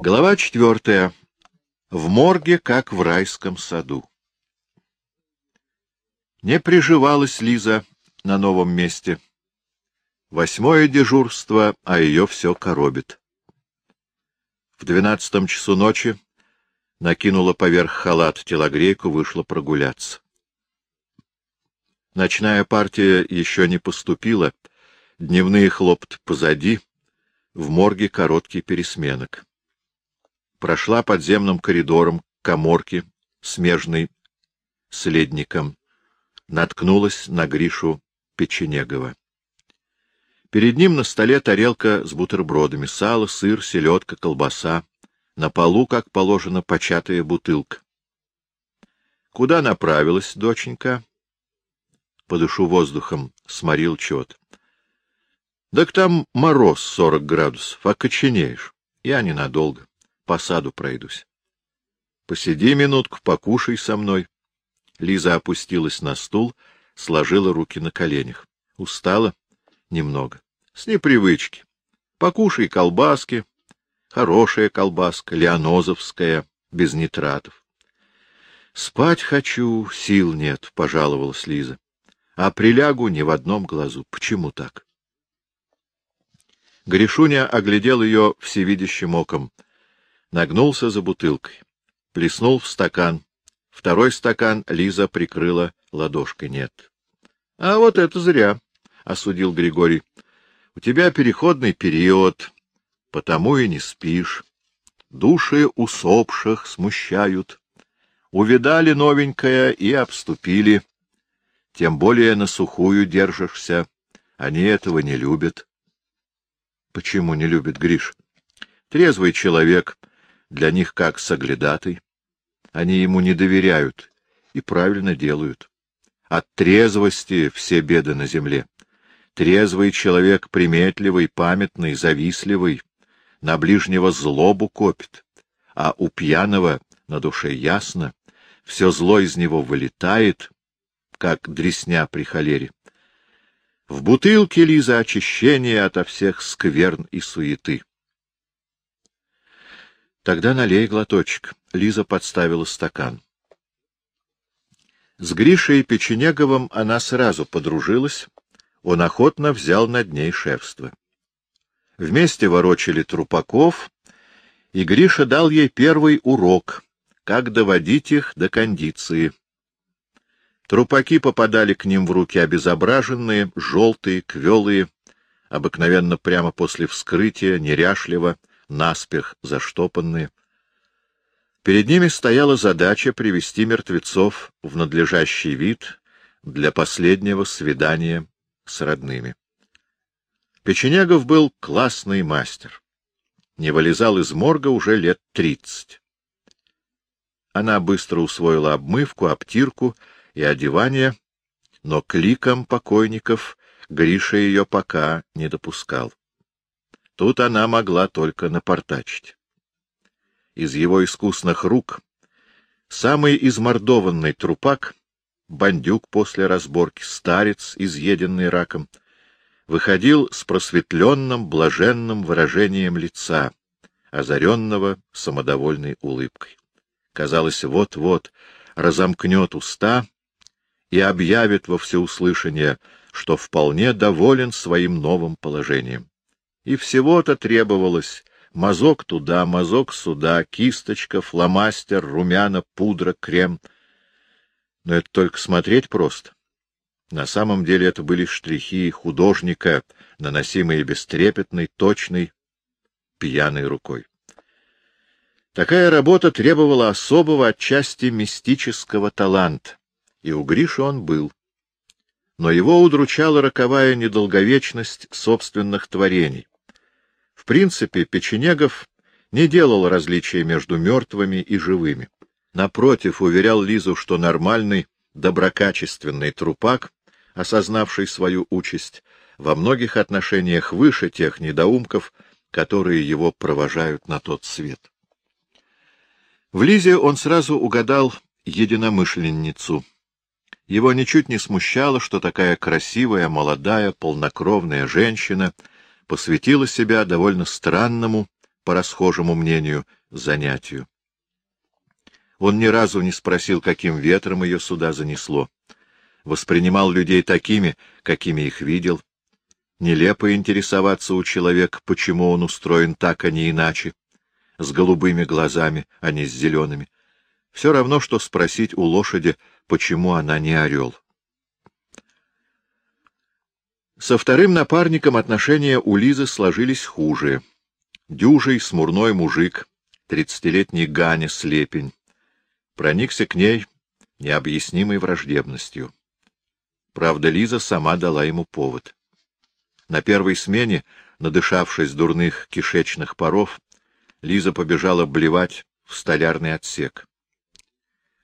Глава четвертая. В морге, как в райском саду. Не приживалась Лиза на новом месте. Восьмое дежурство, а ее все коробит. В двенадцатом часу ночи накинула поверх халат телогрейку, вышла прогуляться. Ночная партия еще не поступила, дневные хлопты позади, в морге короткий пересменок прошла подземным коридором к коморке, смежной с ледником, наткнулась на Гришу Печенегова. Перед ним на столе тарелка с бутербродами, сало, сыр, селедка, колбаса. На полу, как положено, початая бутылка. — Куда направилась, доченька? Подышу воздухом, сморил чет. — Так там мороз сорок градусов, окоченеешь. Я ненадолго по саду пройдусь. Посиди минутку, покушай со мной. Лиза опустилась на стул, сложила руки на коленях. Устала? Немного. С непривычки. Покушай колбаски. Хорошая колбаска, леонозовская, без нитратов. Спать хочу, сил нет, — пожаловалась Лиза. А прилягу ни в одном глазу. Почему так? Гришуня оглядел ее всевидящим оком — нагнулся за бутылкой, плеснул в стакан. Второй стакан Лиза прикрыла ладошкой. Нет. — А вот это зря, — осудил Григорий. — У тебя переходный период, потому и не спишь. Души усопших смущают. Увидали новенькое и обступили. Тем более на сухую держишься. Они этого не любят. — Почему не любит Гриш? Трезвый человек для них как соглядатый. Они ему не доверяют и правильно делают. От трезвости все беды на земле. Трезвый человек приметливый, памятный, завистливый, на ближнего злобу копит, а у пьяного на душе ясно, все зло из него вылетает, как дресня при холере. В бутылке, Лиза, очищение ото всех скверн и суеты. Тогда налей глоточек. Лиза подставила стакан. С Гришей Печенеговым она сразу подружилась, он охотно взял над ней шефство. Вместе ворочали трупаков, и Гриша дал ей первый урок, как доводить их до кондиции. Трупаки попадали к ним в руки обезображенные, желтые, квелые, обыкновенно прямо после вскрытия, неряшливо, наспех заштопанные. Перед ними стояла задача привести мертвецов в надлежащий вид для последнего свидания с родными. Печенегов был классный мастер. Не вылезал из морга уже лет тридцать. Она быстро усвоила обмывку, обтирку и одевание, но кликом покойников Гриша ее пока не допускал. Тут она могла только напортачить. Из его искусных рук самый измордованный трупак, бандюк после разборки, старец, изъеденный раком, выходил с просветленным, блаженным выражением лица, озаренного самодовольной улыбкой. Казалось, вот-вот разомкнет уста и объявит во всеуслышание, что вполне доволен своим новым положением. И всего-то требовалось мазок туда, мазок сюда, кисточка, фломастер, румяна, пудра, крем. Но это только смотреть просто. На самом деле это были штрихи художника, наносимые бестрепетной, точной, пьяной рукой. Такая работа требовала особого отчасти мистического таланта, и у Гриши он был. Но его удручала роковая недолговечность собственных творений принципе, Печенегов не делал различия между мертвыми и живыми. Напротив, уверял Лизу, что нормальный, доброкачественный трупак, осознавший свою участь, во многих отношениях выше тех недоумков, которые его провожают на тот свет. В Лизе он сразу угадал единомышленницу. Его ничуть не смущало, что такая красивая, молодая, полнокровная женщина — посвятила себя довольно странному, по расхожему мнению, занятию. Он ни разу не спросил, каким ветром ее сюда занесло. Воспринимал людей такими, какими их видел. Нелепо интересоваться у человека, почему он устроен так, а не иначе, с голубыми глазами, а не с зелеными. Все равно, что спросить у лошади, почему она не орел. Со вторым напарником отношения у Лизы сложились хуже. Дюжий, смурной мужик, тридцатилетний Ганя Слепень, проникся к ней необъяснимой враждебностью. Правда, Лиза сама дала ему повод. На первой смене, надышавшись дурных кишечных паров, Лиза побежала блевать в столярный отсек.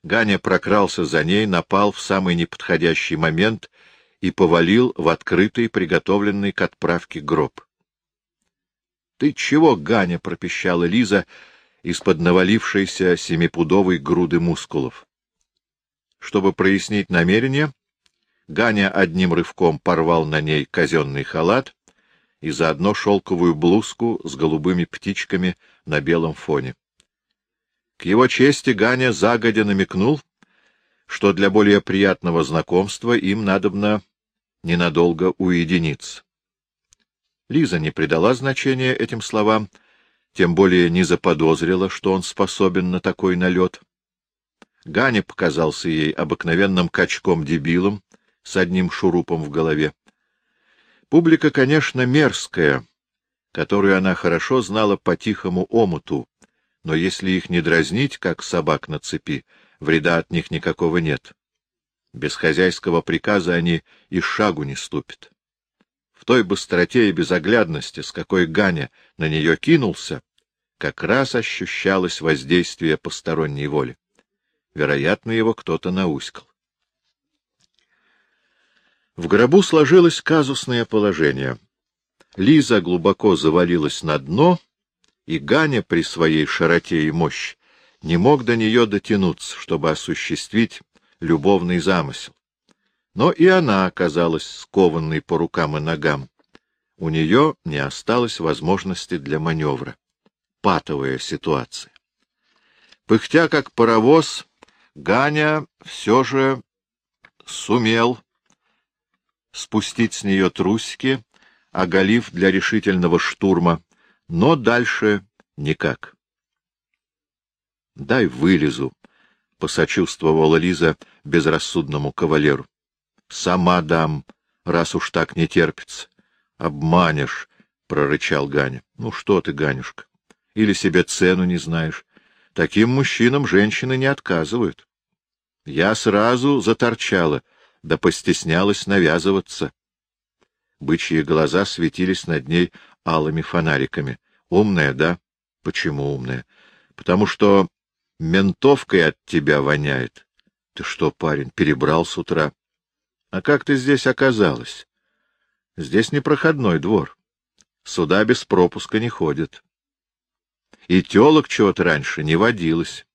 Ганя прокрался за ней, напал в самый неподходящий момент и повалил в открытый, приготовленный к отправке гроб. — Ты чего, Ганя? — пропищала Лиза из-под навалившейся семипудовой груды мускулов. Чтобы прояснить намерение, Ганя одним рывком порвал на ней казенный халат и заодно шелковую блузку с голубыми птичками на белом фоне. К его чести Ганя загодя намекнул, что для более приятного знакомства им надобно ненадолго уединиться. Лиза не придала значения этим словам, тем более не заподозрила, что он способен на такой налет. Ганя показался ей обыкновенным качком-дебилом с одним шурупом в голове. Публика, конечно, мерзкая, которую она хорошо знала по тихому омуту, но если их не дразнить, как собак на цепи, вреда от них никакого нет. Без хозяйского приказа они и шагу не ступят. В той быстроте и безоглядности, с какой Ганя на нее кинулся, как раз ощущалось воздействие посторонней воли. Вероятно, его кто-то науськал. В гробу сложилось казусное положение. Лиза глубоко завалилась на дно — и Ганя при своей широте и мощи не мог до нее дотянуться, чтобы осуществить любовный замысел. Но и она оказалась скованной по рукам и ногам. У нее не осталось возможности для маневра. Патовая ситуация. Пыхтя как паровоз, Ганя все же сумел спустить с нее трусики, оголив для решительного штурма но дальше никак. — Дай вылезу, — посочувствовала Лиза безрассудному кавалеру. — Сама дам, раз уж так не терпится. — Обманешь, — прорычал Ганя. — Ну что ты, Ганюшка, или себе цену не знаешь. Таким мужчинам женщины не отказывают. Я сразу заторчала, да постеснялась навязываться. Бычьи глаза светились над ней алыми фонариками. Умная, да? Почему умная? Потому что ментовкой от тебя воняет. Ты что, парень, перебрал с утра? А как ты здесь оказалась? Здесь не проходной двор. Сюда без пропуска не ходит. И телок чего-то раньше не водилось.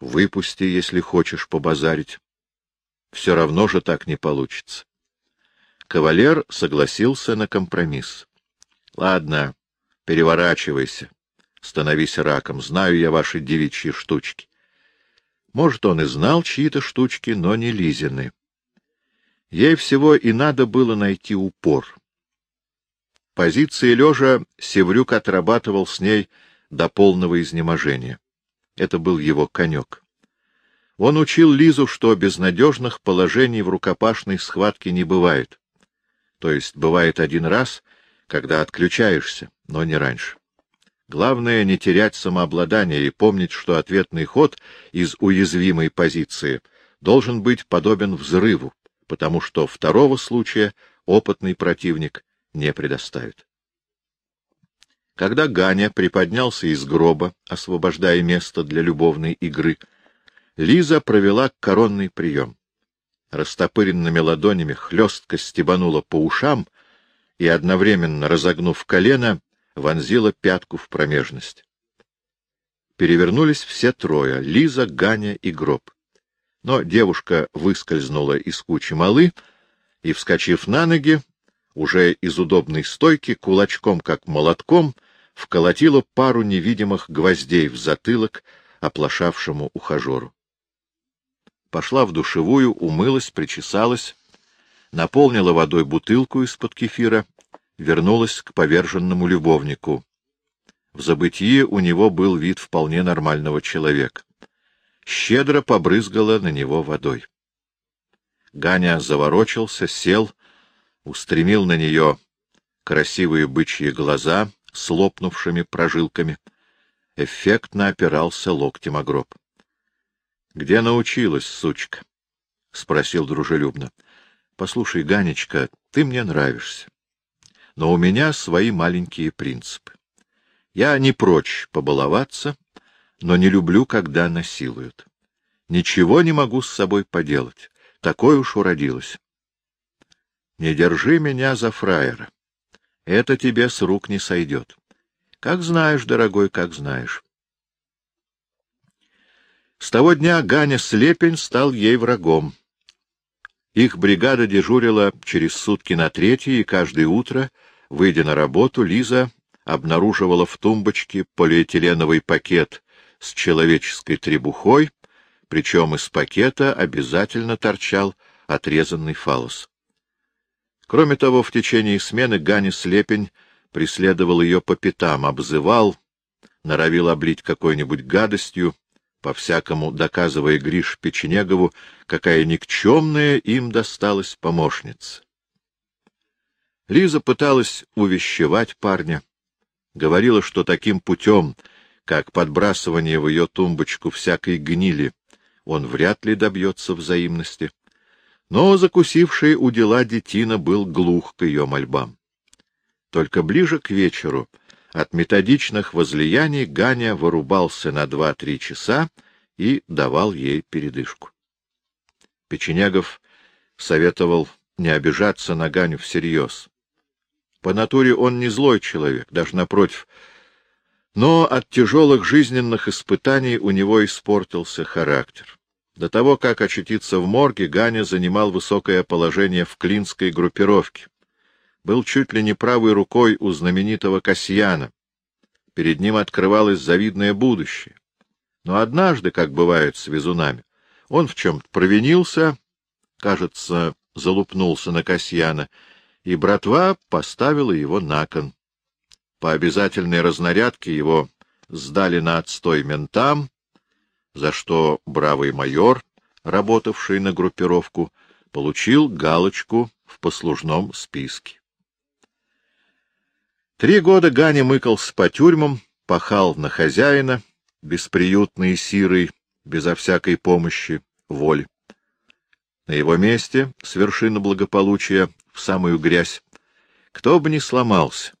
Выпусти, если хочешь побазарить. Все равно же так не получится. Кавалер согласился на компромисс. — Ладно, переворачивайся, становись раком, знаю я ваши девичьи штучки. Может, он и знал чьи-то штучки, но не Лизины. Ей всего и надо было найти упор. Позиции лежа Севрюк отрабатывал с ней до полного изнеможения. Это был его конек. Он учил Лизу, что безнадежных положений в рукопашной схватке не бывает. То есть бывает один раз — когда отключаешься, но не раньше. Главное — не терять самообладание и помнить, что ответный ход из уязвимой позиции должен быть подобен взрыву, потому что второго случая опытный противник не предоставит. Когда Ганя приподнялся из гроба, освобождая место для любовной игры, Лиза провела коронный прием. Растопыренными ладонями хлестко стебанула по ушам и, одновременно разогнув колено, вонзила пятку в промежность. Перевернулись все трое — Лиза, Ганя и Гроб. Но девушка выскользнула из кучи малы и, вскочив на ноги, уже из удобной стойки, кулачком как молотком, вколотила пару невидимых гвоздей в затылок оплошавшему ухажеру. Пошла в душевую, умылась, причесалась, наполнила водой бутылку из-под кефира, вернулась к поверженному любовнику. В забытии у него был вид вполне нормального человека. Щедро побрызгала на него водой. Ганя заворочился, сел, устремил на нее красивые бычьи глаза с лопнувшими прожилками. Эффектно опирался локтем о гроб. — Где научилась, сучка? — спросил дружелюбно. — Послушай, Ганечка, ты мне нравишься. Но у меня свои маленькие принципы. Я не прочь побаловаться, но не люблю, когда насилуют. Ничего не могу с собой поделать. Такое уж уродилось. Не держи меня за фраера. Это тебе с рук не сойдет. Как знаешь, дорогой, как знаешь. С того дня Ганя Слепень стал ей врагом. Их бригада дежурила через сутки на третье, и каждое утро, выйдя на работу, Лиза обнаруживала в тумбочке полиэтиленовый пакет с человеческой требухой, причем из пакета обязательно торчал отрезанный фалос. Кроме того, в течение смены Гани Слепень преследовал ее по пятам, обзывал, норовил облить какой-нибудь гадостью, по-всякому доказывая Гриш Печенегову, какая никчемная им досталась помощница. Лиза пыталась увещевать парня, говорила, что таким путем, как подбрасывание в ее тумбочку всякой гнили, он вряд ли добьется взаимности. Но закусивший у дела детина был глух к ее мольбам. Только ближе к вечеру от методичных возлияний Ганя вырубался на два-три часа и давал ей передышку. Печенегов советовал не обижаться на Ганю всерьез. По натуре он не злой человек, даже напротив. Но от тяжелых жизненных испытаний у него испортился характер. До того, как очутиться в морге, Ганя занимал высокое положение в клинской группировке. Был чуть ли не правой рукой у знаменитого Касьяна. Перед ним открывалось завидное будущее. Но однажды, как бывает с везунами, он в чем-то провинился, кажется, залупнулся на Касьяна, и братва поставила его на кон. По обязательной разнарядке его сдали на отстой ментам, за что бравый майор, работавший на группировку, получил галочку в послужном списке. Три года Ганя мыкался по тюрьмам, пахал на хозяина, бесприютный и сирый, безо всякой помощи, воли. На его месте, с вершины благополучия, в самую грязь, кто бы ни сломался.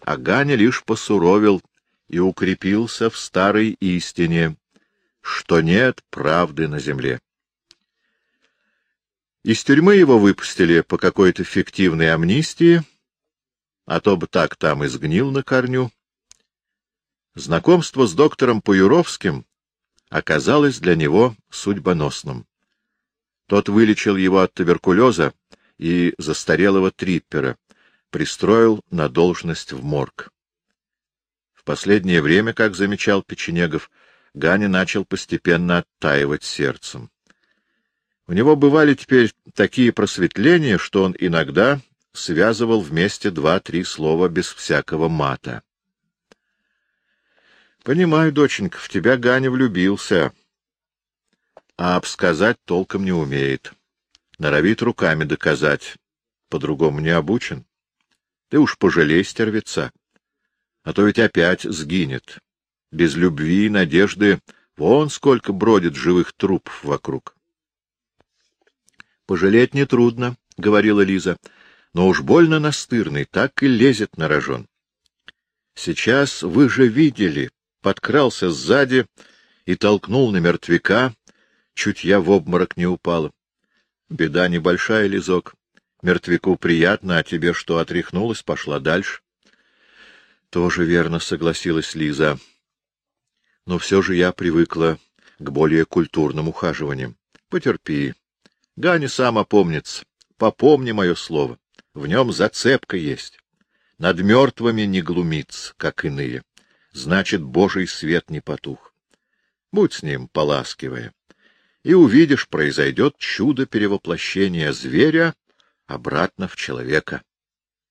А Ганя лишь посуровил и укрепился в старой истине, что нет правды на земле. Из тюрьмы его выпустили по какой-то фиктивной амнистии, а то бы так там и сгнил на корню. Знакомство с доктором Паюровским оказалось для него судьбоносным. Тот вылечил его от туберкулеза и застарелого триппера, пристроил на должность в морг. В последнее время, как замечал Печенегов, Ганя начал постепенно оттаивать сердцем. У него бывали теперь такие просветления, что он иногда связывал вместе два-три слова без всякого мата. — Понимаю, доченька, в тебя Ганя влюбился, а обсказать толком не умеет. Норовит руками доказать, по-другому не обучен. Ты уж пожалей стервеца, а то ведь опять сгинет без любви и надежды, вон сколько бродит живых трупов вокруг. — Пожалеть нетрудно, — говорила Лиза, — но уж больно настырный, так и лезет на рожон. Сейчас вы же видели, подкрался сзади и толкнул на мертвяка, чуть я в обморок не упала. Беда небольшая, Лизок. Мертвяку приятно, а тебе что, отряхнулась, пошла дальше? — Тоже верно, — согласилась Лиза но все же я привыкла к более культурным ухаживаниям. Потерпи. Ганя сам опомнится. Попомни мое слово. В нем зацепка есть. Над мертвыми не глумится, как иные. Значит, Божий свет не потух. Будь с ним поласкивая, и увидишь, произойдет чудо перевоплощения зверя обратно в человека.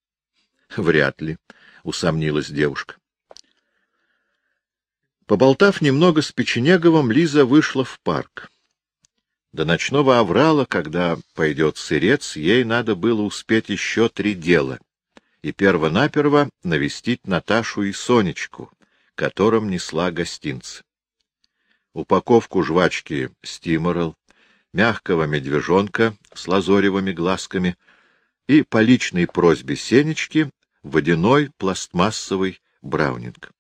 — Вряд ли, — усомнилась девушка. Поболтав немного с Печенеговым, Лиза вышла в парк. До ночного аврала, когда пойдет сырец, ей надо было успеть еще три дела. И перво-наперво навестить Наташу и Сонечку, которым несла гостинцы. Упаковку жвачки «Стиморал», мягкого медвежонка с лазоревыми глазками и по личной просьбе Сенечки водяной пластмассовый браунинг.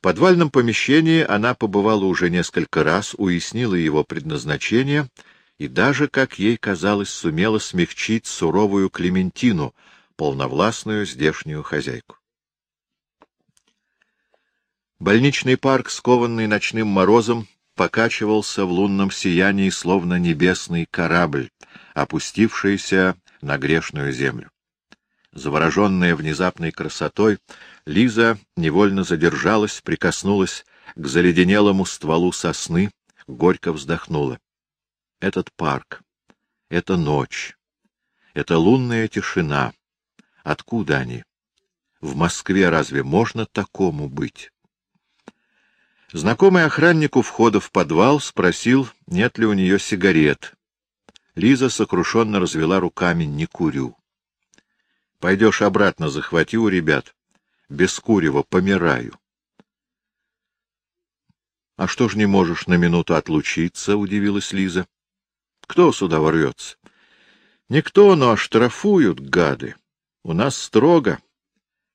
Подвальном помещении она побывала уже несколько раз, уяснила его предназначение и даже, как ей казалось, сумела смягчить суровую Клементину, полновластную здешнюю хозяйку. Больничный парк, скованный ночным морозом, покачивался в лунном сиянии, словно небесный корабль, опустившийся на грешную землю. Завороженная внезапной красотой, Лиза невольно задержалась, прикоснулась к заледенелому стволу сосны, горько вздохнула. Этот парк, эта ночь, эта лунная тишина. Откуда они? В Москве разве можно такому быть? Знакомый охранник у входа в подвал спросил, нет ли у нее сигарет. Лиза сокрушенно развела руками «не курю». Пойдешь обратно, захвати у ребят. Без курева помираю. — А что ж не можешь на минуту отлучиться? — удивилась Лиза. — Кто сюда ворвется? — Никто, но оштрафуют, гады. У нас строго.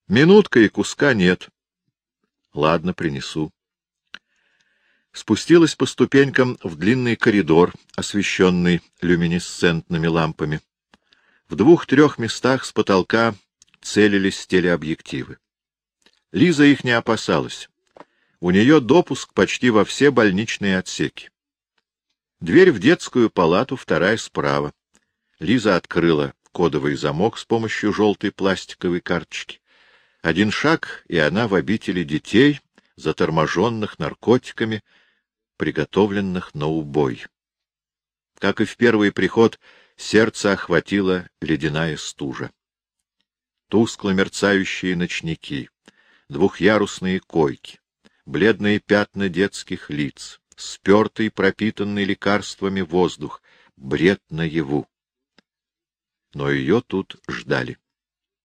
Минутка и куска нет. — Ладно, принесу. Спустилась по ступенькам в длинный коридор, освещенный люминесцентными лампами. В двух-трех местах с потолка целились телеобъективы. Лиза их не опасалась. У нее допуск почти во все больничные отсеки. Дверь в детскую палату, вторая справа. Лиза открыла кодовый замок с помощью желтой пластиковой карточки. Один шаг, и она в обители детей, заторможенных наркотиками, приготовленных на убой. Как и в первый приход, сердце охватила ледяная стужа. Тускло мерцающие ночники, двухъярусные койки, бледные пятна детских лиц, спертый, пропитанный лекарствами воздух, бред наяву. Но ее тут ждали.